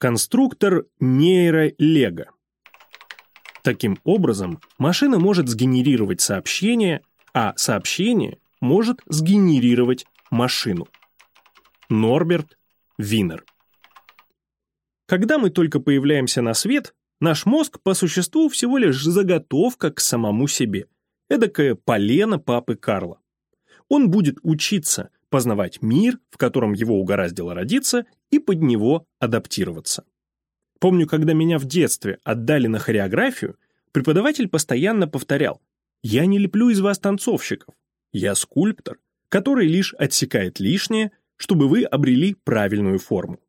Конструктор нейролего. Таким образом, машина может сгенерировать сообщение, а сообщение может сгенерировать машину. Норберт Винер. Когда мы только появляемся на свет, наш мозг по существу всего лишь заготовка к самому себе, эдакое полено папы Карла. Он будет учиться, познавать мир, в котором его угораздило родиться, и под него адаптироваться. Помню, когда меня в детстве отдали на хореографию, преподаватель постоянно повторял «Я не леплю из вас танцовщиков, я скульптор, который лишь отсекает лишнее, чтобы вы обрели правильную форму».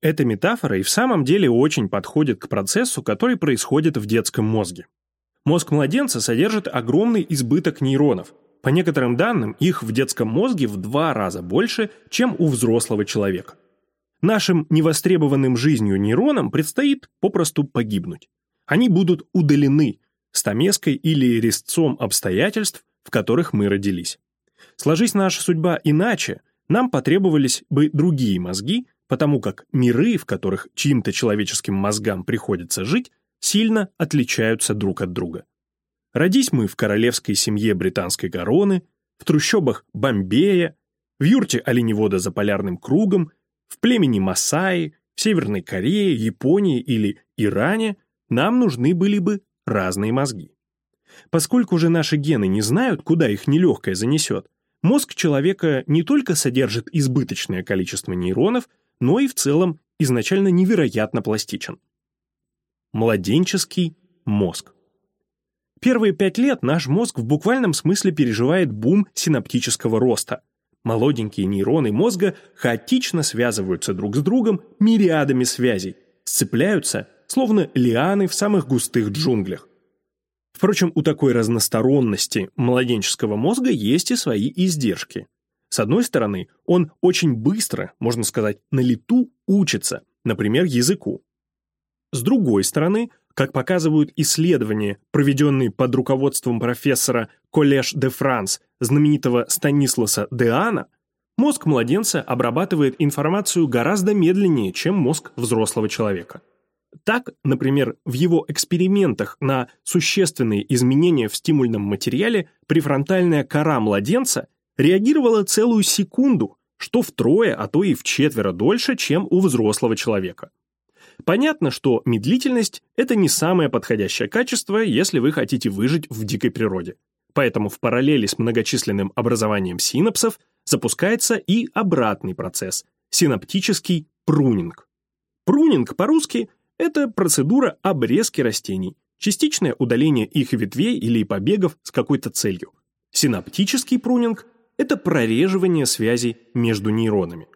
Эта метафора и в самом деле очень подходит к процессу, который происходит в детском мозге. Мозг младенца содержит огромный избыток нейронов. По некоторым данным, их в детском мозге в два раза больше, чем у взрослого человека. Нашим невостребованным жизнью нейронам предстоит попросту погибнуть. Они будут удалены стамеской или резцом обстоятельств, в которых мы родились. Сложись наша судьба иначе, нам потребовались бы другие мозги, потому как миры, в которых чьим-то человеческим мозгам приходится жить, сильно отличаются друг от друга. Родись мы в королевской семье британской короны, в трущобах Бомбея, в юрте оленевода за полярным кругом в племени Масаи, в Северной Корее, Японии или Иране нам нужны были бы разные мозги. Поскольку же наши гены не знают, куда их нелегкое занесет, мозг человека не только содержит избыточное количество нейронов, но и в целом изначально невероятно пластичен. Младенческий мозг. Первые пять лет наш мозг в буквальном смысле переживает бум синаптического роста – Молоденькие нейроны мозга хаотично связываются друг с другом мириадами связей, сцепляются, словно лианы в самых густых джунглях. Впрочем, у такой разносторонности младенческого мозга есть и свои издержки. С одной стороны, он очень быстро, можно сказать, на лету учится, например, языку. С другой стороны, как показывают исследования, проведенные под руководством профессора Коллеж де Франс, знаменитого Станисласа Деана, мозг младенца обрабатывает информацию гораздо медленнее, чем мозг взрослого человека. Так, например, в его экспериментах на существенные изменения в стимульном материале префронтальная кора младенца реагировала целую секунду, что втрое, а то и в четверо дольше, чем у взрослого человека. Понятно, что медлительность – это не самое подходящее качество, если вы хотите выжить в дикой природе. Поэтому в параллели с многочисленным образованием синапсов запускается и обратный процесс – синаптический прунинг. Прунинг по-русски – это процедура обрезки растений, частичное удаление их ветвей или побегов с какой-то целью. Синаптический прунинг – это прореживание связей между нейронами.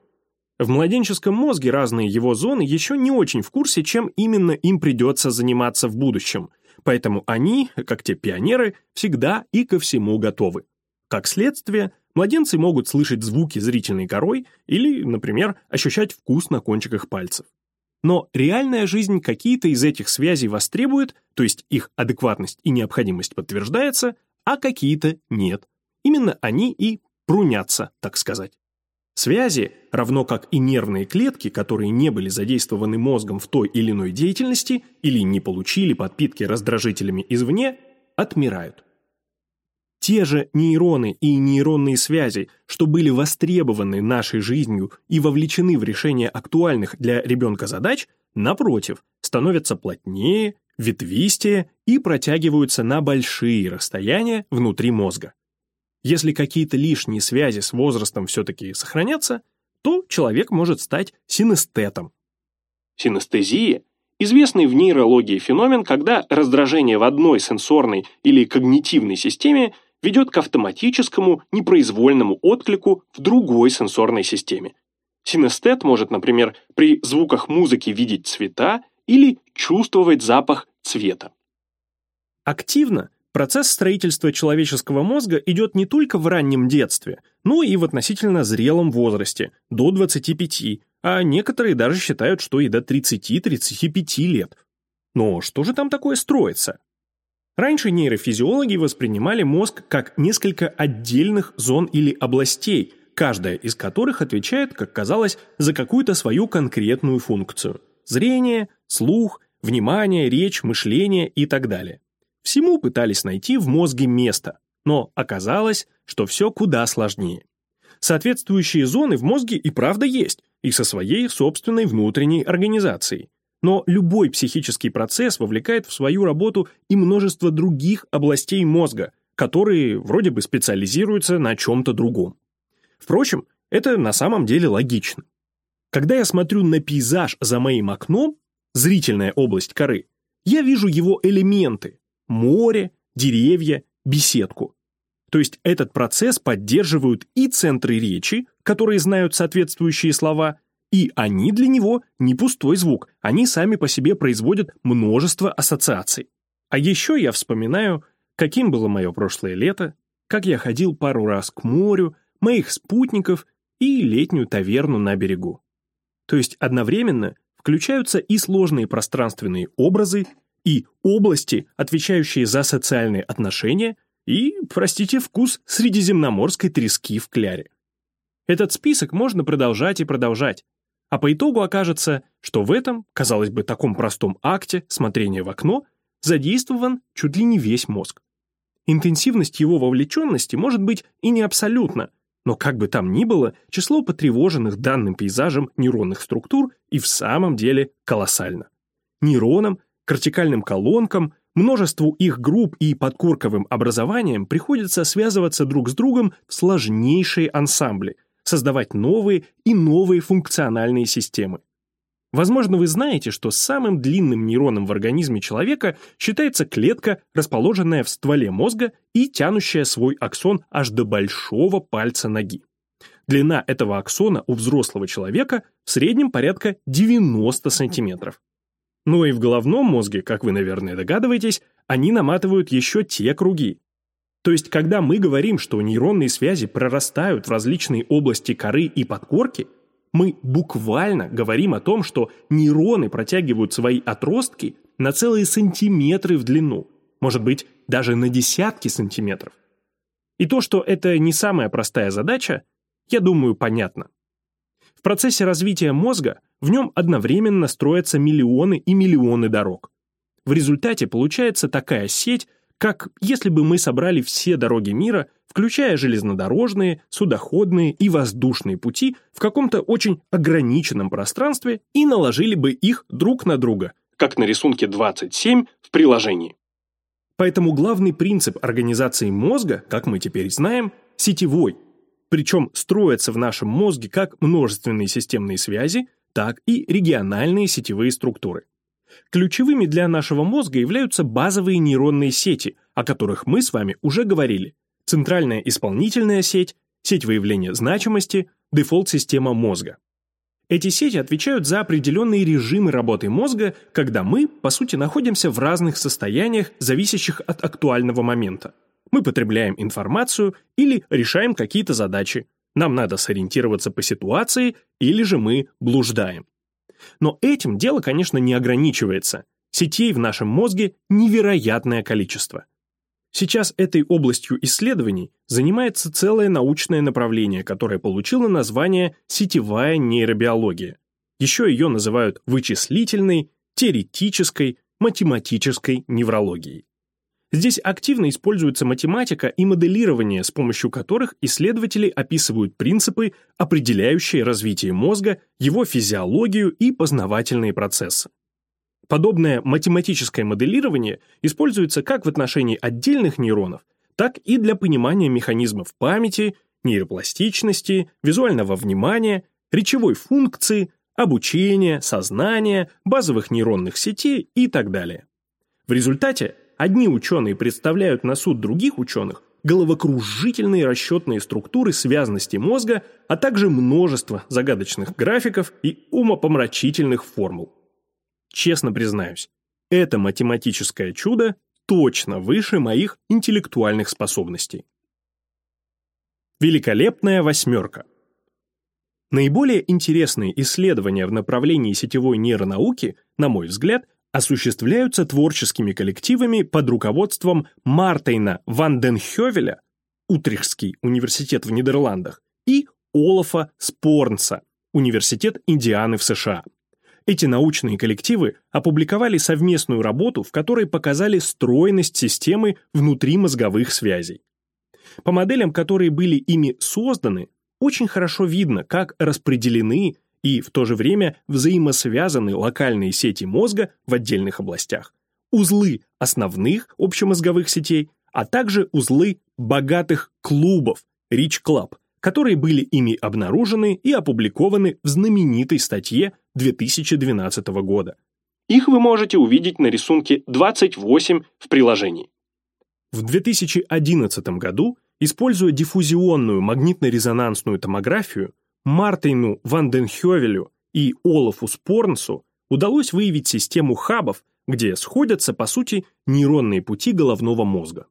В младенческом мозге разные его зоны еще не очень в курсе, чем именно им придется заниматься в будущем, поэтому они, как те пионеры, всегда и ко всему готовы. Как следствие, младенцы могут слышать звуки зрительной корой или, например, ощущать вкус на кончиках пальцев. Но реальная жизнь какие-то из этих связей востребует, то есть их адекватность и необходимость подтверждается, а какие-то нет. Именно они и прунятся, так сказать. Связи, равно как и нервные клетки, которые не были задействованы мозгом в той или иной деятельности или не получили подпитки раздражителями извне, отмирают. Те же нейроны и нейронные связи, что были востребованы нашей жизнью и вовлечены в решение актуальных для ребенка задач, напротив, становятся плотнее, ветвистее и протягиваются на большие расстояния внутри мозга. Если какие-то лишние связи с возрастом все-таки сохранятся, то человек может стать синестетом. Синестезия – известный в нейрологии феномен, когда раздражение в одной сенсорной или когнитивной системе ведет к автоматическому непроизвольному отклику в другой сенсорной системе. Синестет может, например, при звуках музыки видеть цвета или чувствовать запах цвета. Активно Процесс строительства человеческого мозга идет не только в раннем детстве, но и в относительно зрелом возрасте, до 25, а некоторые даже считают, что и до 30-35 лет. Но что же там такое строится? Раньше нейрофизиологи воспринимали мозг как несколько отдельных зон или областей, каждая из которых отвечает, как казалось, за какую-то свою конкретную функцию – зрение, слух, внимание, речь, мышление и так далее. Всему пытались найти в мозге место, но оказалось, что все куда сложнее. Соответствующие зоны в мозге и правда есть, и со своей собственной внутренней организацией. Но любой психический процесс вовлекает в свою работу и множество других областей мозга, которые вроде бы специализируются на чем-то другом. Впрочем, это на самом деле логично. Когда я смотрю на пейзаж за моим окном, зрительная область коры, я вижу его элементы – море, деревья, беседку. То есть этот процесс поддерживают и центры речи, которые знают соответствующие слова, и они для него не пустой звук, они сами по себе производят множество ассоциаций. А еще я вспоминаю, каким было мое прошлое лето, как я ходил пару раз к морю, моих спутников и летнюю таверну на берегу. То есть одновременно включаются и сложные пространственные образы, и области, отвечающие за социальные отношения, и, простите, вкус средиземноморской трески в кляре. Этот список можно продолжать и продолжать, а по итогу окажется, что в этом, казалось бы, таком простом акте смотрения в окно задействован чуть ли не весь мозг. Интенсивность его вовлеченности может быть и не абсолютна, но как бы там ни было, число потревоженных данным пейзажем нейронных структур и в самом деле колоссально. Нейронам, кортикальным колонкам, множеству их групп и подкорковым образованиям приходится связываться друг с другом в сложнейшие ансамбли, создавать новые и новые функциональные системы. Возможно, вы знаете, что самым длинным нейроном в организме человека считается клетка, расположенная в стволе мозга и тянущая свой аксон аж до большого пальца ноги. Длина этого аксона у взрослого человека в среднем порядка 90 сантиметров. Ну и в головном мозге, как вы, наверное, догадываетесь, они наматывают еще те круги. То есть, когда мы говорим, что нейронные связи прорастают в различные области коры и подкорки, мы буквально говорим о том, что нейроны протягивают свои отростки на целые сантиметры в длину, может быть, даже на десятки сантиметров. И то, что это не самая простая задача, я думаю, понятно. В процессе развития мозга в нем одновременно строятся миллионы и миллионы дорог. В результате получается такая сеть, как если бы мы собрали все дороги мира, включая железнодорожные, судоходные и воздушные пути в каком-то очень ограниченном пространстве и наложили бы их друг на друга, как на рисунке 27 в приложении. Поэтому главный принцип организации мозга, как мы теперь знаем, сетевой, причем строится в нашем мозге как множественные системные связи, так и региональные сетевые структуры. Ключевыми для нашего мозга являются базовые нейронные сети, о которых мы с вами уже говорили. Центральная исполнительная сеть, сеть выявления значимости, дефолт-система мозга. Эти сети отвечают за определенные режимы работы мозга, когда мы, по сути, находимся в разных состояниях, зависящих от актуального момента. Мы потребляем информацию или решаем какие-то задачи. Нам надо сориентироваться по ситуации или же мы блуждаем. Но этим дело, конечно, не ограничивается. Сетей в нашем мозге невероятное количество. Сейчас этой областью исследований занимается целое научное направление, которое получило название «сетевая нейробиология». Еще ее называют вычислительной, теоретической, математической неврологией. Здесь активно используется математика и моделирование, с помощью которых исследователи описывают принципы, определяющие развитие мозга, его физиологию и познавательные процессы. Подобное математическое моделирование используется как в отношении отдельных нейронов, так и для понимания механизмов памяти, нейропластичности, визуального внимания, речевой функции, обучения, сознания, базовых нейронных сетей и так далее. В результате одни ученые представляют на суд других ученых головокружительные расчетные структуры связности мозга, а также множество загадочных графиков и умопомрачительных формул. Честно признаюсь, это математическое чудо точно выше моих интеллектуальных способностей. Великолепная восьмерка. Наиболее интересные исследования в направлении сетевой нейронауки, на мой взгляд, осуществляются творческими коллективами под руководством Мартейна ван ден Хёвеля, Утрихский университет в Нидерландах, и Олафа Спорнса, Университет Индианы в США. Эти научные коллективы опубликовали совместную работу, в которой показали стройность системы внутримозговых связей. По моделям, которые были ими созданы, очень хорошо видно, как распределены и в то же время взаимосвязаны локальные сети мозга в отдельных областях, узлы основных общемозговых сетей, а также узлы богатых клубов Rich Club, которые были ими обнаружены и опубликованы в знаменитой статье 2012 года. Их вы можете увидеть на рисунке 28 в приложении. В 2011 году, используя диффузионную магнитно-резонансную томографию, Мартину Ванденхёвелю и Олафу Спорнсу удалось выявить систему хабов, где сходятся, по сути, нейронные пути головного мозга.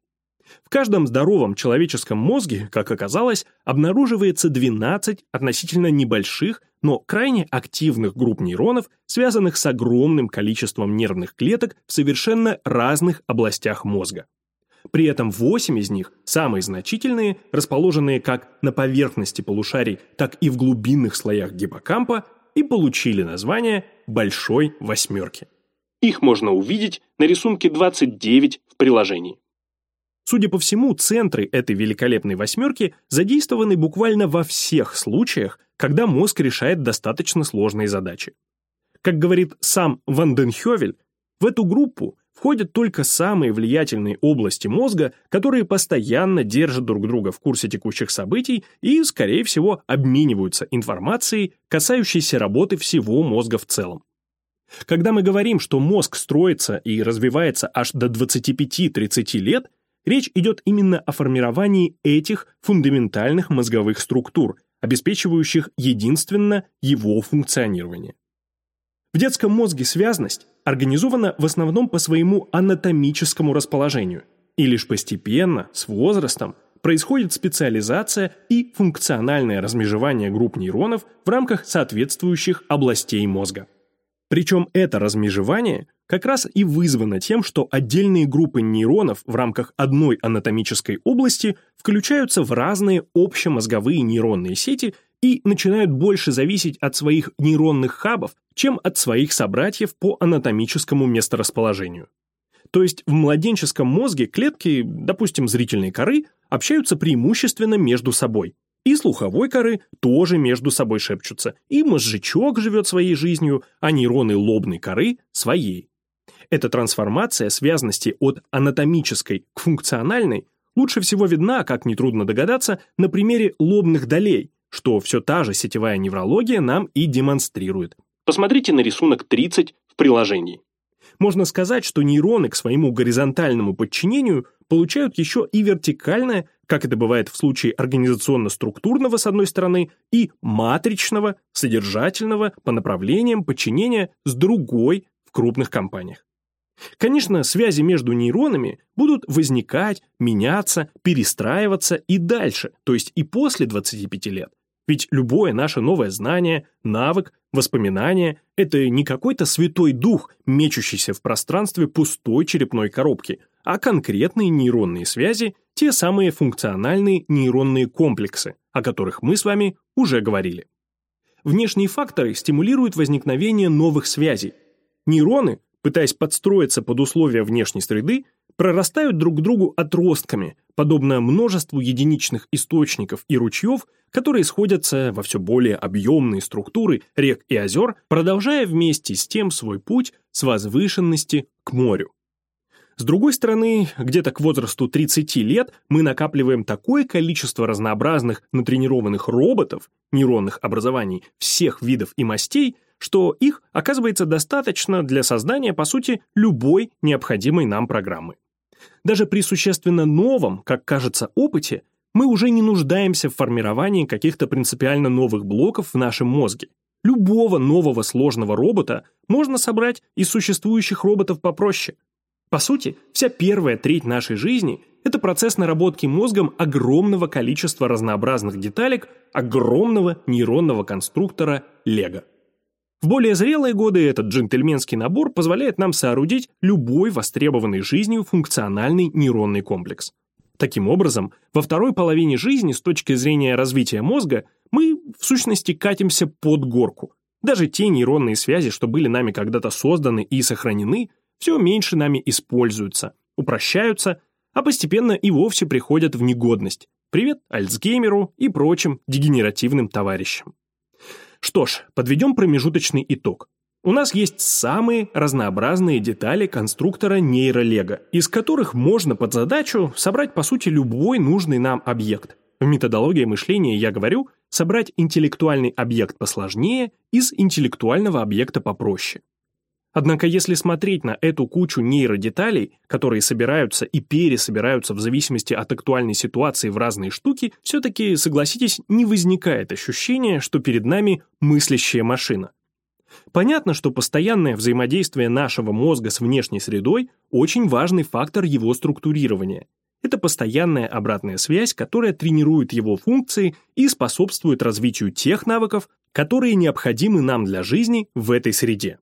В каждом здоровом человеческом мозге, как оказалось, обнаруживается 12 относительно небольших, но крайне активных групп нейронов, связанных с огромным количеством нервных клеток в совершенно разных областях мозга. При этом 8 из них, самые значительные, расположенные как на поверхности полушарий, так и в глубинных слоях гиппокампа, и получили название «большой восьмерки». Их можно увидеть на рисунке 29 в приложении. Судя по всему, центры этой великолепной восьмерки задействованы буквально во всех случаях, когда мозг решает достаточно сложные задачи. Как говорит сам Ванденхёвель, в эту группу входят только самые влиятельные области мозга, которые постоянно держат друг друга в курсе текущих событий и, скорее всего, обмениваются информацией, касающейся работы всего мозга в целом. Когда мы говорим, что мозг строится и развивается аж до 25-30 лет, Речь идет именно о формировании этих фундаментальных мозговых структур, обеспечивающих единственно его функционирование. В детском мозге связность организована в основном по своему анатомическому расположению, и лишь постепенно, с возрастом, происходит специализация и функциональное размежевание групп нейронов в рамках соответствующих областей мозга. Причем это размежевание как раз и вызвано тем, что отдельные группы нейронов в рамках одной анатомической области включаются в разные общемозговые нейронные сети и начинают больше зависеть от своих нейронных хабов, чем от своих собратьев по анатомическому месторасположению. То есть в младенческом мозге клетки, допустим, зрительной коры, общаются преимущественно между собой, и слуховой коры тоже между собой шепчутся, и мозжечок живет своей жизнью, а нейроны лобной коры – своей. Эта трансформация связности от анатомической к функциональной лучше всего видна, как нетрудно догадаться, на примере лобных долей, что все та же сетевая неврология нам и демонстрирует. Посмотрите на рисунок 30 в приложении. Можно сказать, что нейроны к своему горизонтальному подчинению получают еще и вертикальное, как это бывает в случае организационно-структурного с одной стороны, и матричного, содержательного по направлениям подчинения с другой в крупных компаниях. Конечно, связи между нейронами будут возникать, меняться, перестраиваться и дальше, то есть и после 25 лет. Ведь любое наше новое знание, навык, воспоминание – это не какой-то святой дух, мечущийся в пространстве пустой черепной коробки, а конкретные нейронные связи, те самые функциональные нейронные комплексы, о которых мы с вами уже говорили. Внешние факторы стимулируют возникновение новых связей. Нейроны, пытаясь подстроиться под условия внешней среды, прорастают друг к другу отростками, подобно множеству единичных источников и ручьев, которые сходятся во все более объемные структуры рек и озер, продолжая вместе с тем свой путь с возвышенности к морю. С другой стороны, где-то к возрасту 30 лет мы накапливаем такое количество разнообразных натренированных роботов, нейронных образований всех видов и мастей, что их оказывается достаточно для создания, по сути, любой необходимой нам программы. Даже при существенно новом, как кажется, опыте, мы уже не нуждаемся в формировании каких-то принципиально новых блоков в нашем мозге. Любого нового сложного робота можно собрать из существующих роботов попроще. По сути, вся первая треть нашей жизни – это процесс наработки мозгом огромного количества разнообразных деталек огромного нейронного конструктора Лего. В более зрелые годы этот джентльменский набор позволяет нам соорудить любой востребованный жизнью функциональный нейронный комплекс. Таким образом, во второй половине жизни с точки зрения развития мозга мы, в сущности, катимся под горку. Даже те нейронные связи, что были нами когда-то созданы и сохранены, все меньше нами используются, упрощаются, а постепенно и вовсе приходят в негодность. Привет Альцгеймеру и прочим дегенеративным товарищам. Что ж, подведем промежуточный итог. У нас есть самые разнообразные детали конструктора нейролего, из которых можно под задачу собрать по сути любой нужный нам объект. В методологии мышления я говорю собрать интеллектуальный объект посложнее из интеллектуального объекта попроще. Однако если смотреть на эту кучу нейродеталей, которые собираются и пересобираются в зависимости от актуальной ситуации в разные штуки, все-таки, согласитесь, не возникает ощущения, что перед нами мыслящая машина. Понятно, что постоянное взаимодействие нашего мозга с внешней средой – очень важный фактор его структурирования. Это постоянная обратная связь, которая тренирует его функции и способствует развитию тех навыков, которые необходимы нам для жизни в этой среде.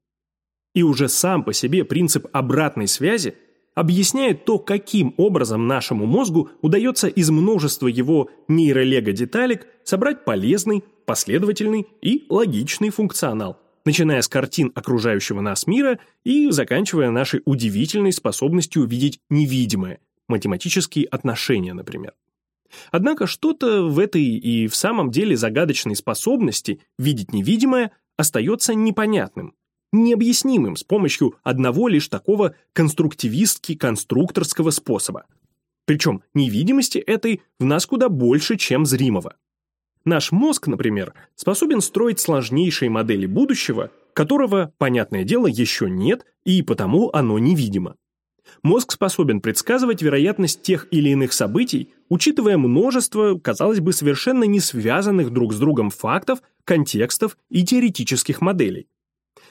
И уже сам по себе принцип обратной связи объясняет то, каким образом нашему мозгу удается из множества его нейролего-деталек собрать полезный, последовательный и логичный функционал начиная с картин окружающего нас мира и заканчивая нашей удивительной способностью видеть невидимое, математические отношения, например. Однако что-то в этой и в самом деле загадочной способности видеть невидимое остается непонятным, необъяснимым с помощью одного лишь такого конструктивистски-конструкторского способа. Причем невидимости этой в нас куда больше, чем зримого. Наш мозг, например, способен строить сложнейшие модели будущего, которого, понятное дело, еще нет, и потому оно невидимо. Мозг способен предсказывать вероятность тех или иных событий, учитывая множество, казалось бы, совершенно не связанных друг с другом фактов, контекстов и теоретических моделей.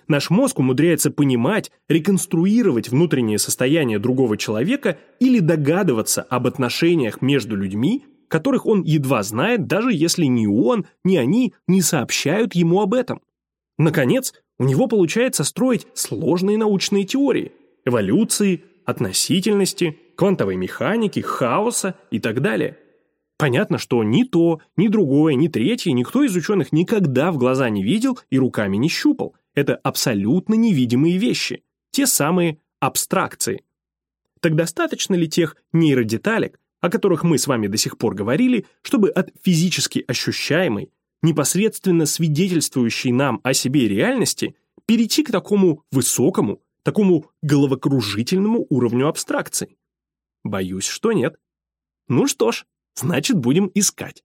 Наш мозг умудряется понимать, реконструировать внутреннее состояние другого человека или догадываться об отношениях между людьми, которых он едва знает, даже если ни он, ни они не сообщают ему об этом. Наконец, у него получается строить сложные научные теории – эволюции, относительности, квантовой механики, хаоса и так далее. Понятно, что ни то, ни другое, ни третье никто из ученых никогда в глаза не видел и руками не щупал. Это абсолютно невидимые вещи, те самые абстракции. Так достаточно ли тех нейродеталек, о которых мы с вами до сих пор говорили, чтобы от физически ощущаемой, непосредственно свидетельствующей нам о себе реальности, перейти к такому высокому, такому головокружительному уровню абстракции? Боюсь, что нет. Ну что ж, значит, будем искать.